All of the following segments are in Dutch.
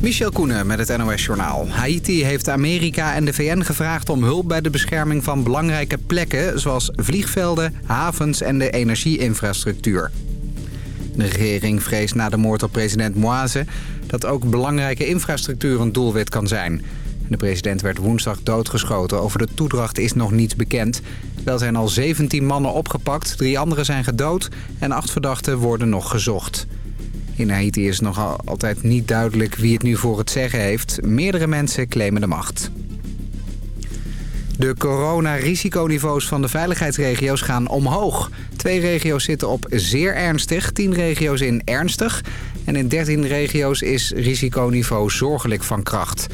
Michel Koenen met het NOS-journaal. Haiti heeft Amerika en de VN gevraagd om hulp bij de bescherming van belangrijke plekken... zoals vliegvelden, havens en de energieinfrastructuur. De regering vreest na de moord op president Moise... dat ook belangrijke infrastructuur een doelwit kan zijn. De president werd woensdag doodgeschoten. Over de toedracht is nog niets bekend. Wel zijn al 17 mannen opgepakt, drie anderen zijn gedood... en acht verdachten worden nog gezocht. In Haiti is nog altijd niet duidelijk wie het nu voor het zeggen heeft. Meerdere mensen claimen de macht. De coronarisiconiveaus van de veiligheidsregio's gaan omhoog. Twee regio's zitten op zeer ernstig, tien regio's in ernstig... en in 13 regio's is risiconiveau zorgelijk van kracht.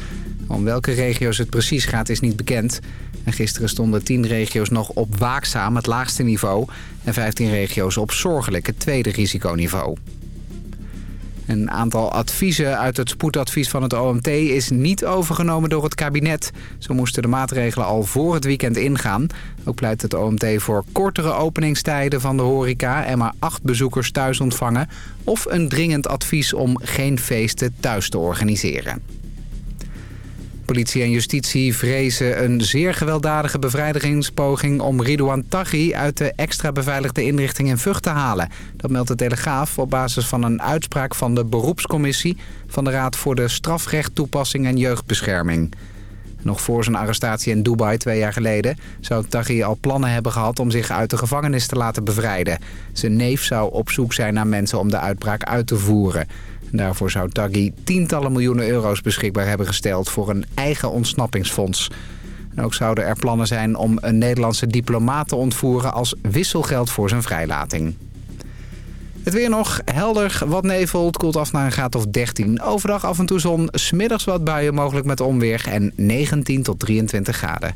Om welke regio's het precies gaat is niet bekend. En gisteren stonden 10 regio's nog op waakzaam, het laagste niveau... en 15 regio's op zorgelijk, het tweede risiconiveau. Een aantal adviezen uit het spoedadvies van het OMT is niet overgenomen door het kabinet. Zo moesten de maatregelen al voor het weekend ingaan. Ook pleit het OMT voor kortere openingstijden van de horeca... en maar acht bezoekers thuis ontvangen... of een dringend advies om geen feesten thuis te organiseren. Politie en justitie vrezen een zeer gewelddadige bevrijdigingspoging om Ridouan Taghi uit de extra beveiligde inrichting in Vught te halen. Dat meldt de Telegraaf op basis van een uitspraak van de beroepscommissie van de Raad voor de Strafrecht, Toepassing en Jeugdbescherming. Nog voor zijn arrestatie in Dubai twee jaar geleden zou Taghi al plannen hebben gehad om zich uit de gevangenis te laten bevrijden. Zijn neef zou op zoek zijn naar mensen om de uitbraak uit te voeren. Daarvoor zou Taghi tientallen miljoenen euro's beschikbaar hebben gesteld voor een eigen ontsnappingsfonds. En ook zouden er plannen zijn om een Nederlandse diplomaat te ontvoeren als wisselgeld voor zijn vrijlating. Het weer nog helder, wat nevel, koelt af naar een graad of 13. Overdag af en toe zon, smiddags wat buien mogelijk met onweer en 19 tot 23 graden.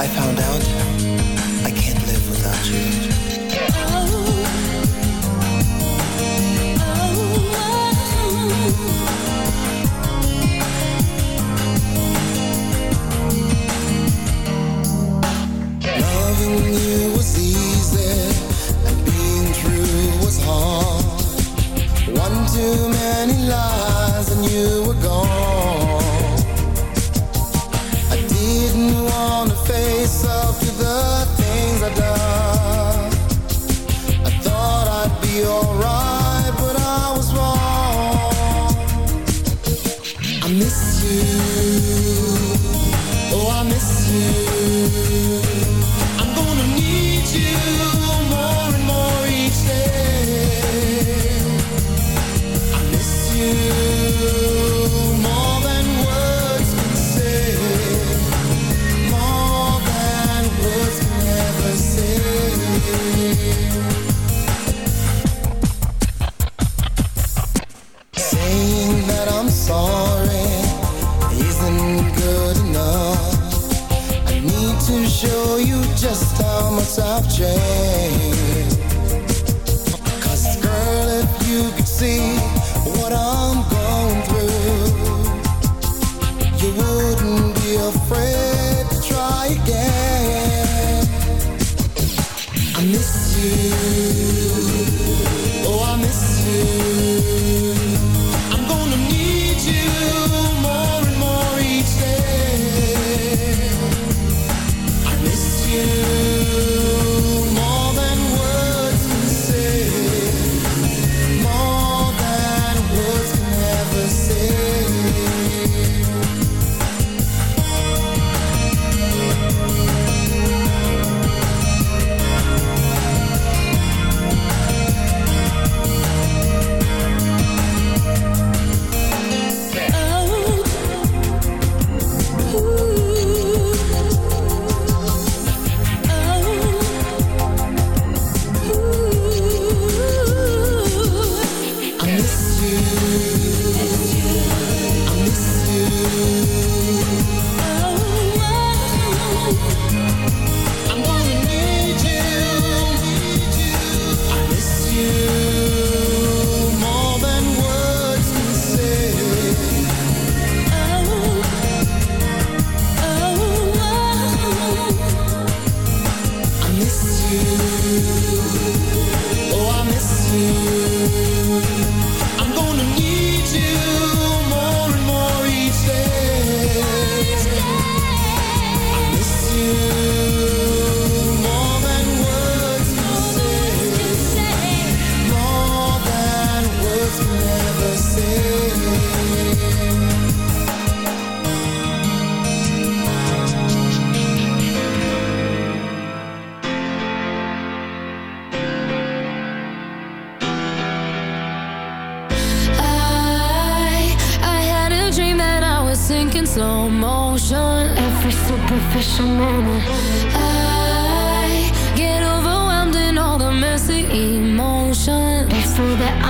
I found out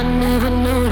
I never knew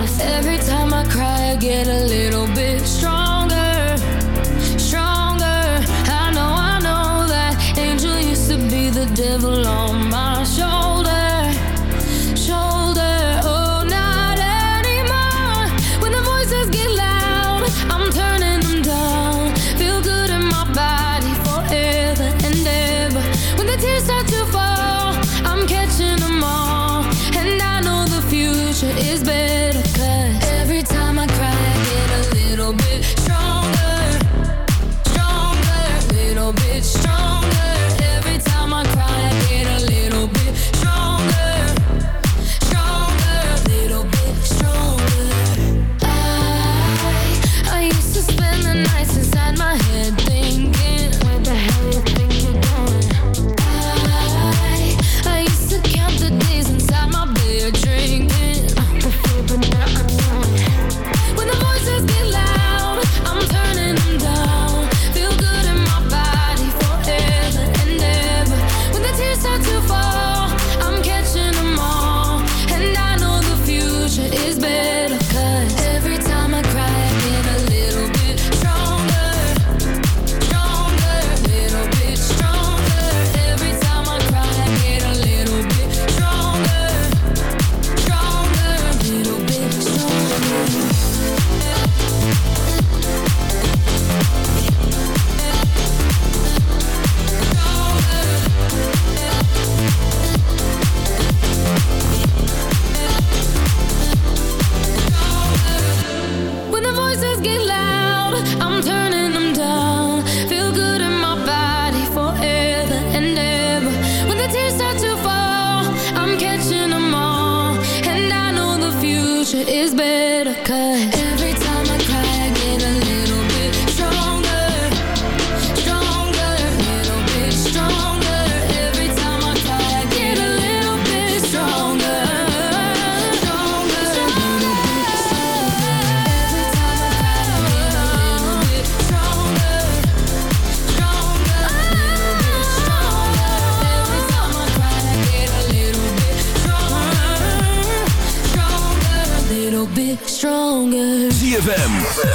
is better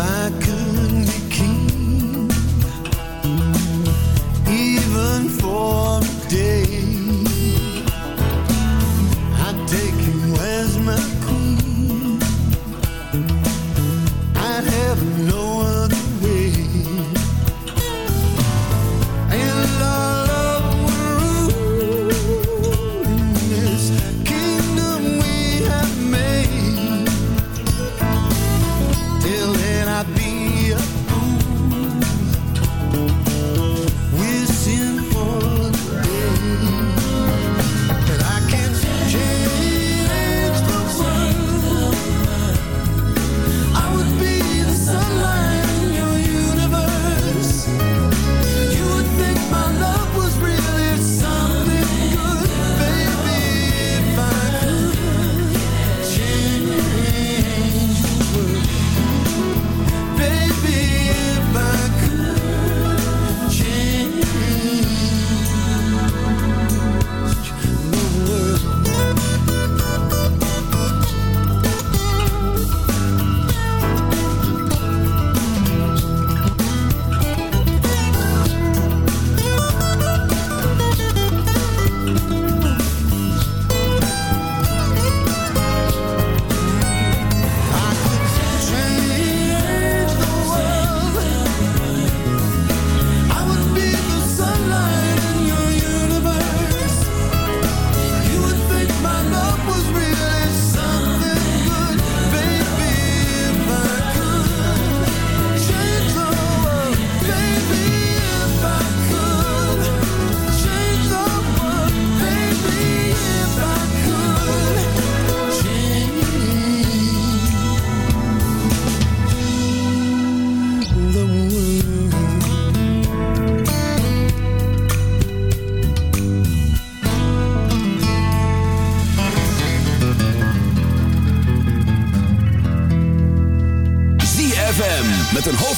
I could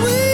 sweet.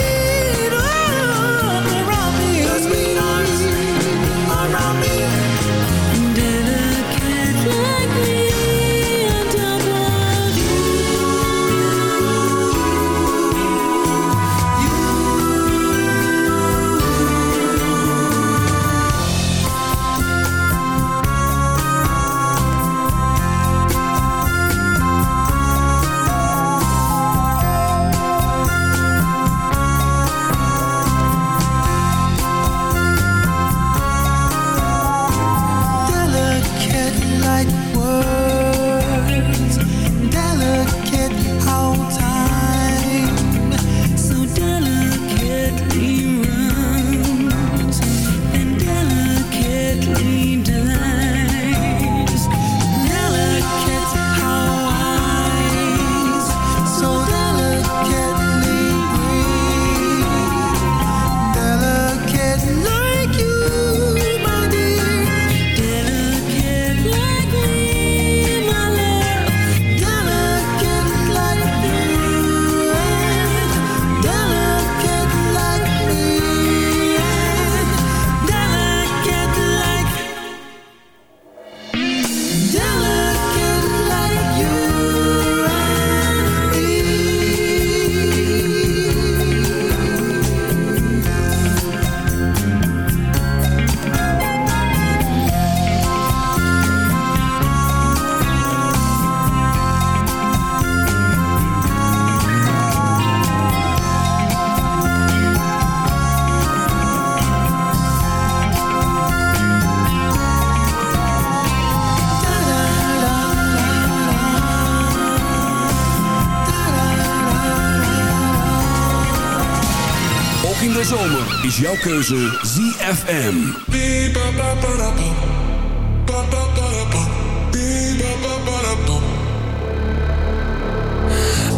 Zomer is jouw keuze ZFM.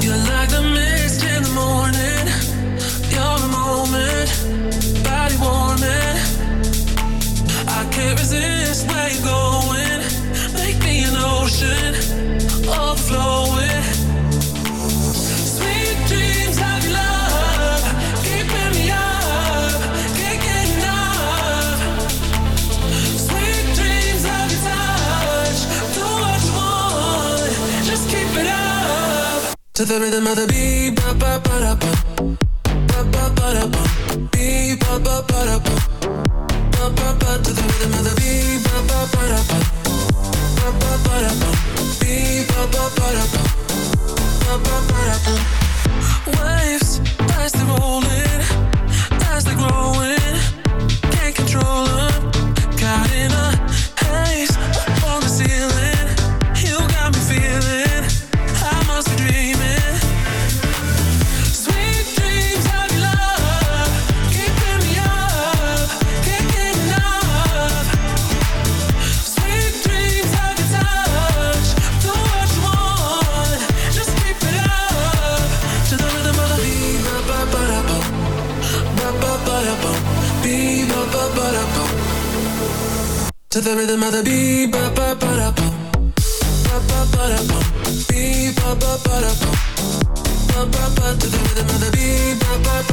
You're like the mist in the morning. You're the moment, body warming. I can't resist where you're going. Make me an ocean, overflowing. To the rhythm of the beat, ba ba ba da ba, ba ba ba ba, ba ba ba ba, ba ba ba. To the rhythm of the beat, ba ba ba da ba, ba ba ba ba, ba ba ba ba, ba ba ba ba. Waves as rolling, as growing, To the rhythm of the beat, ba ba ba da bum, ba ba da ba. Ba da. Ba. Ba ba to the rhythm of the ba ba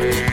free.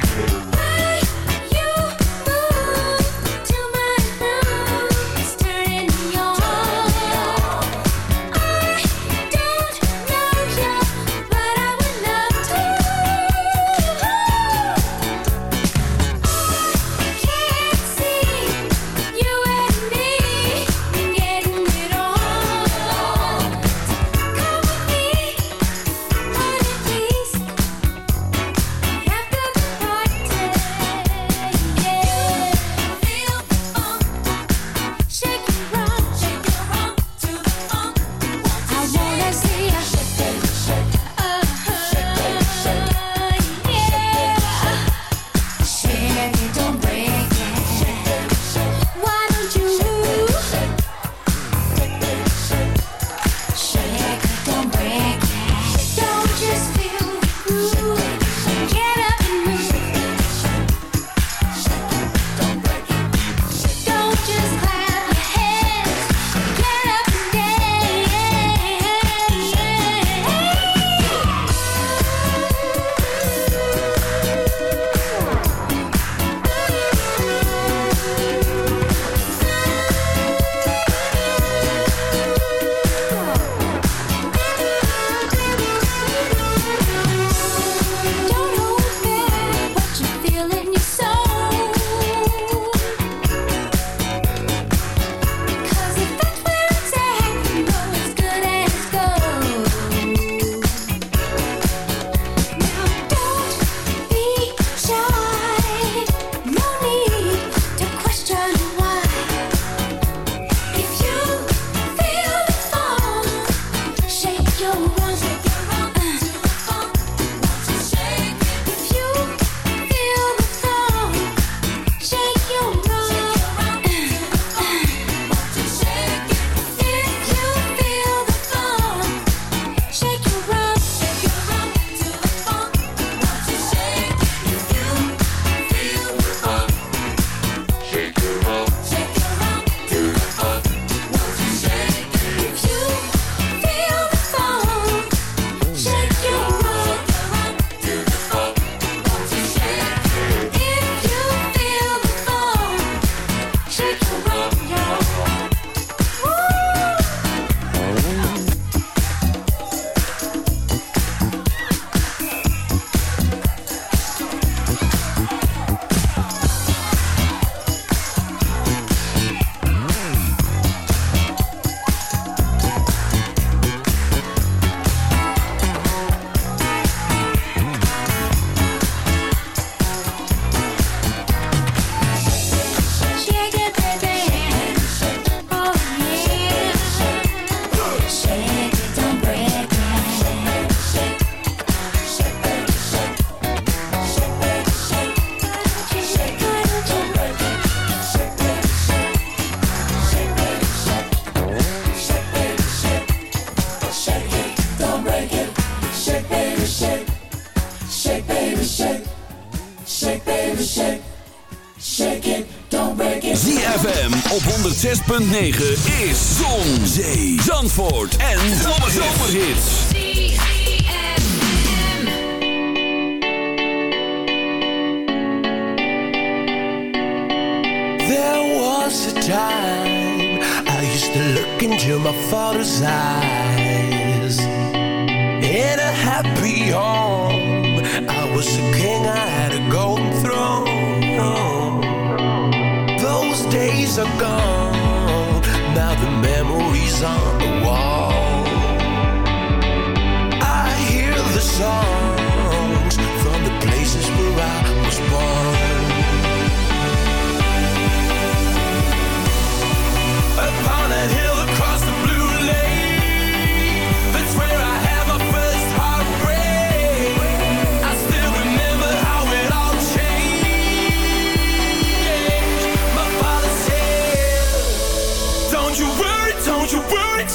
106.9 is Zon, Zee, Zandvoort en Zomerhits. There was a time I used to look into my father's eyes. In a happy home, I was a king, I had a golden throne. Those days are gone. on the wall. I hear the song.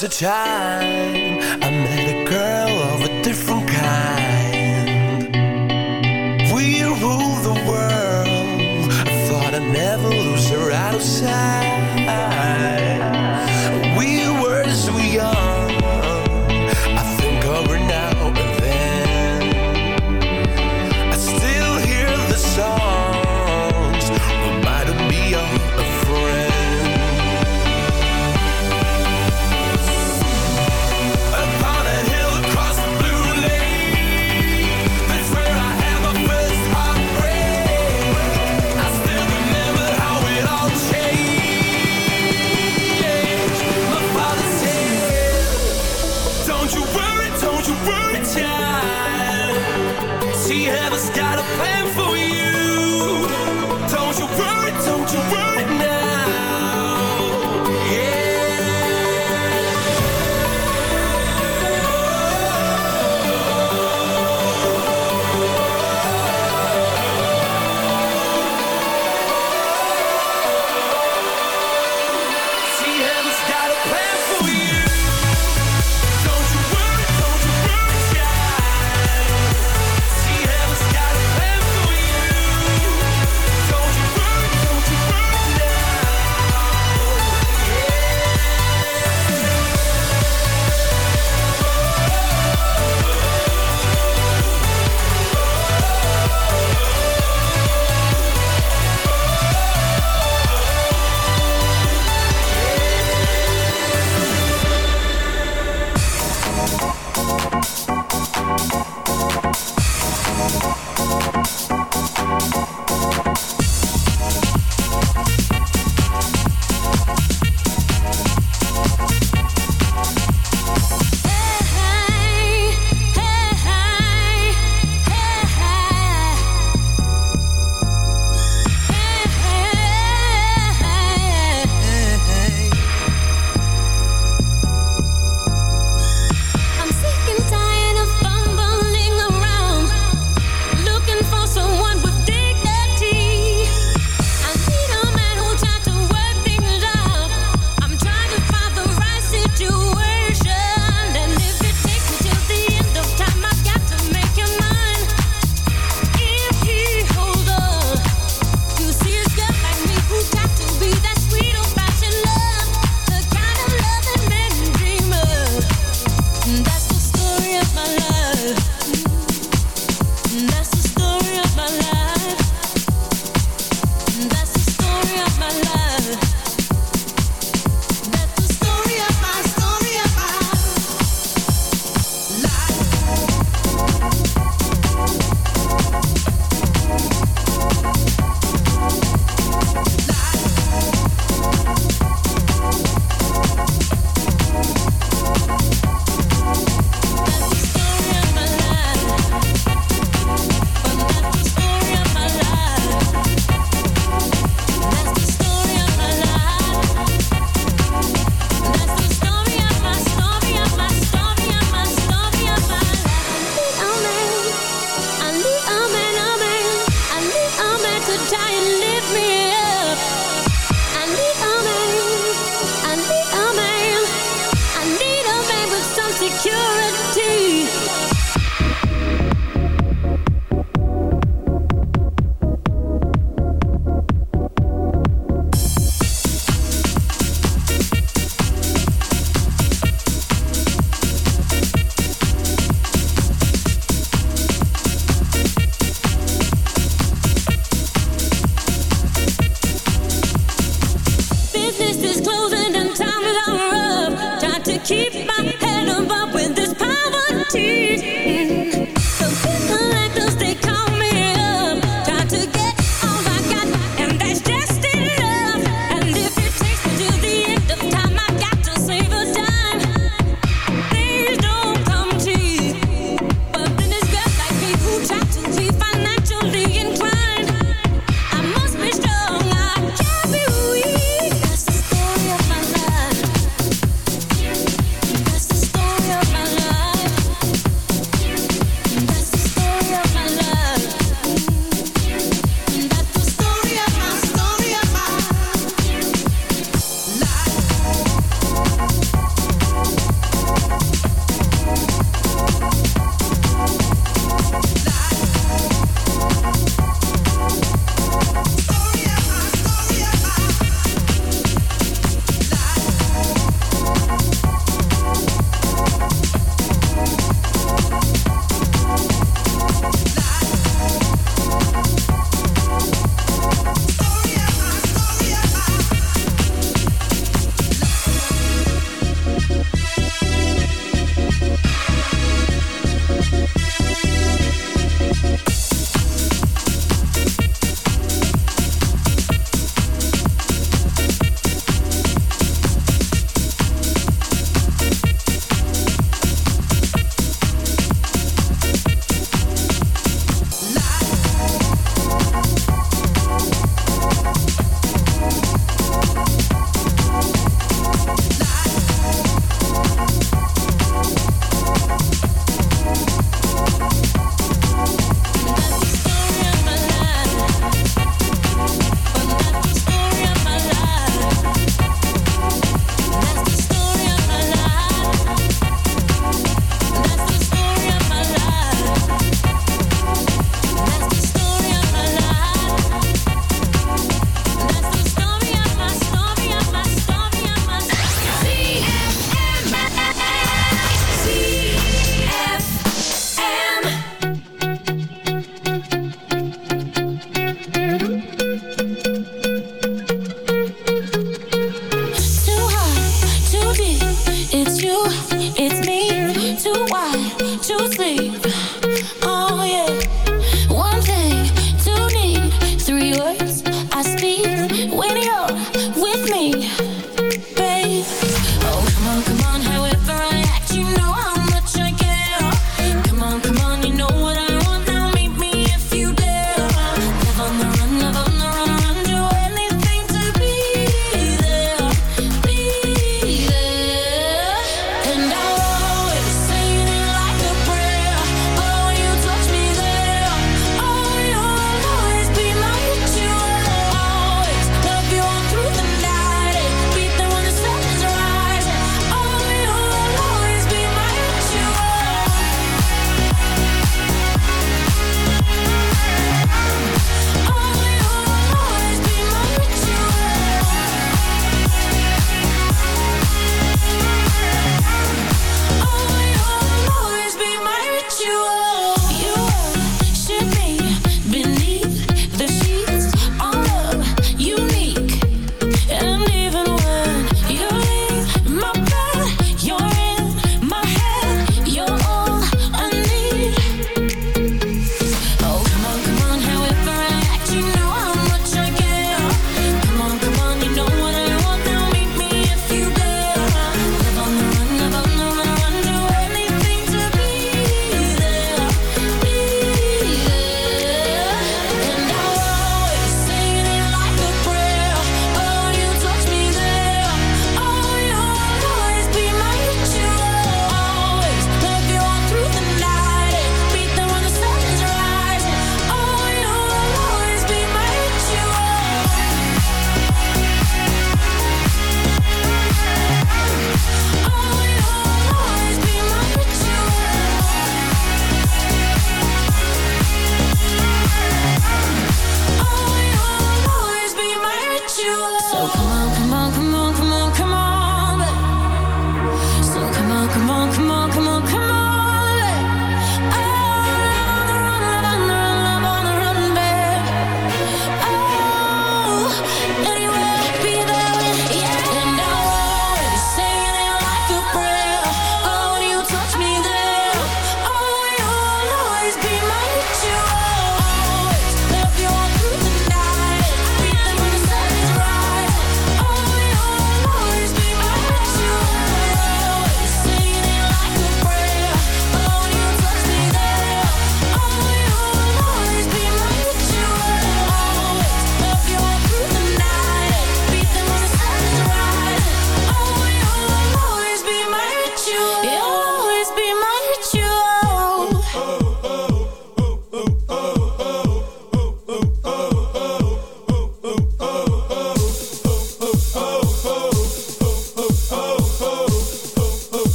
the time.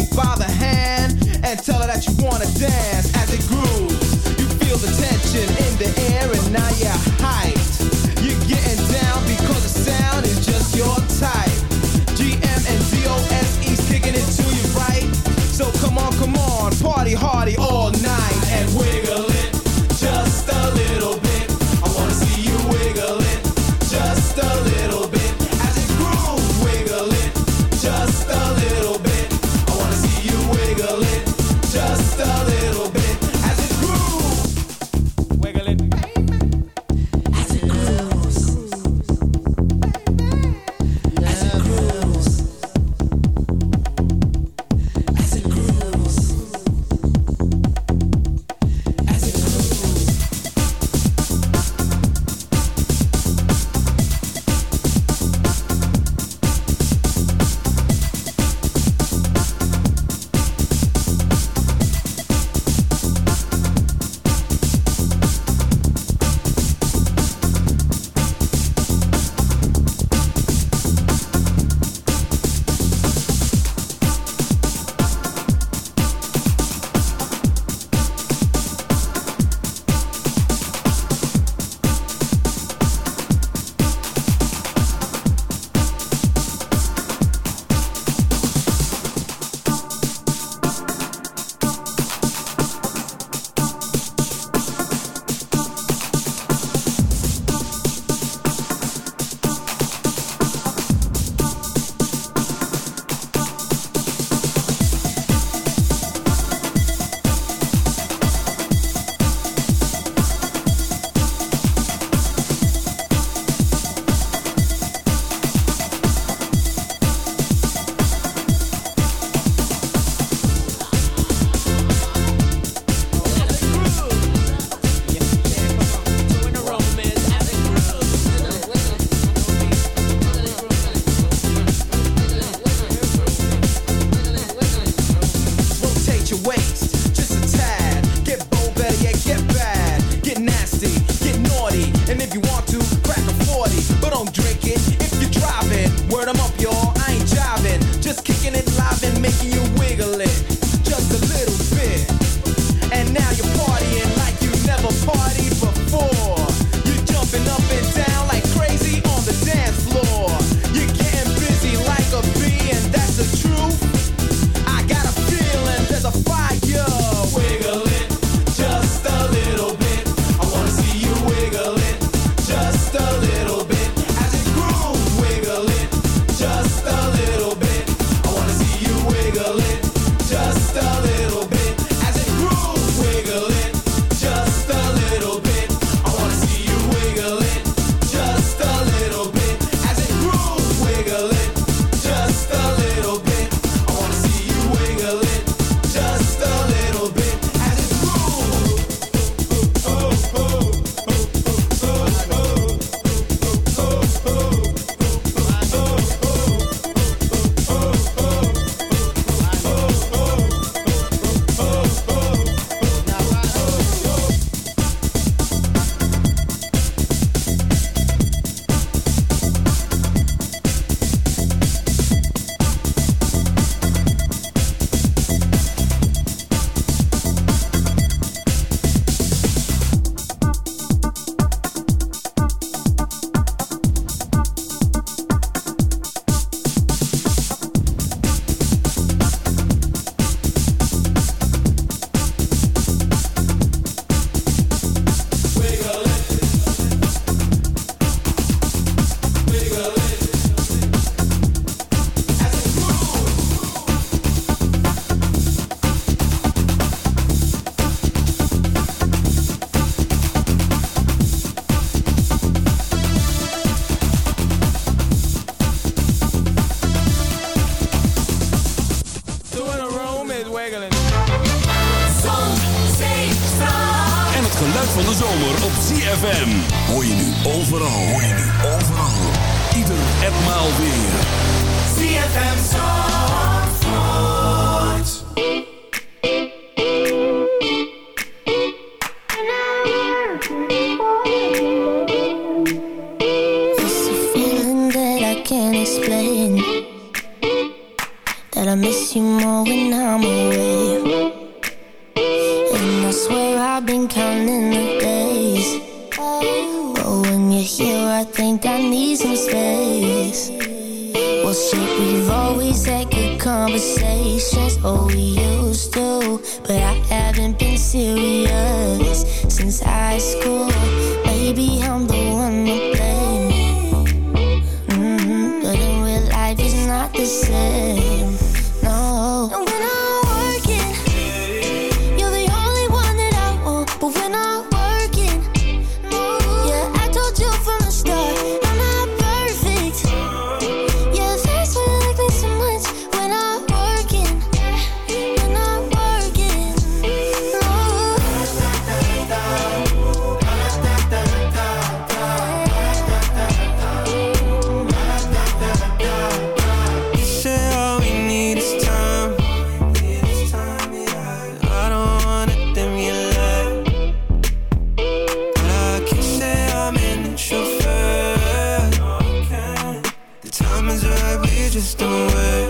by the hand. jiggling. it if you're driving. Word 'em up, y'all. I ain't jiving. Just kicking it live and making you waste away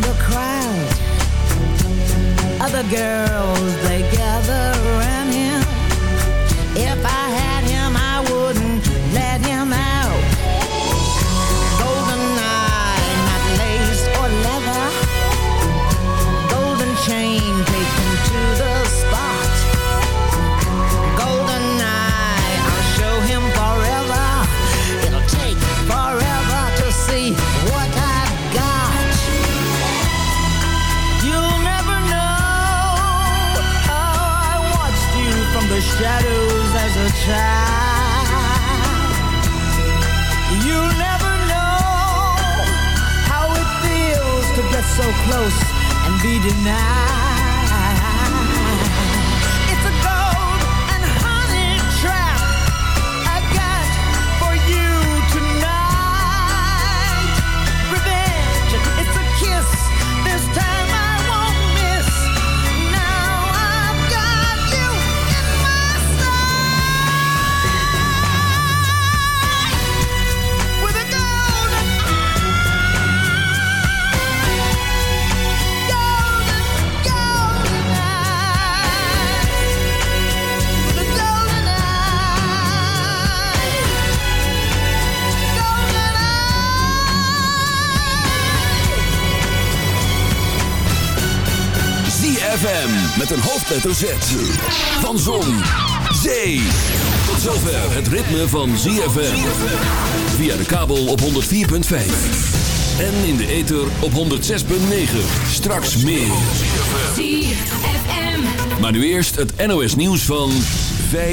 the crowd. Other girls, they gather around him. If I close and be denied. Met een hoofdletter Z. Van Zon, Zee, tot zover het ritme van ZFM. Via de kabel op 104.5. En in de ether op 106.9. Straks meer. ZFM. Maar nu eerst het NOS nieuws van...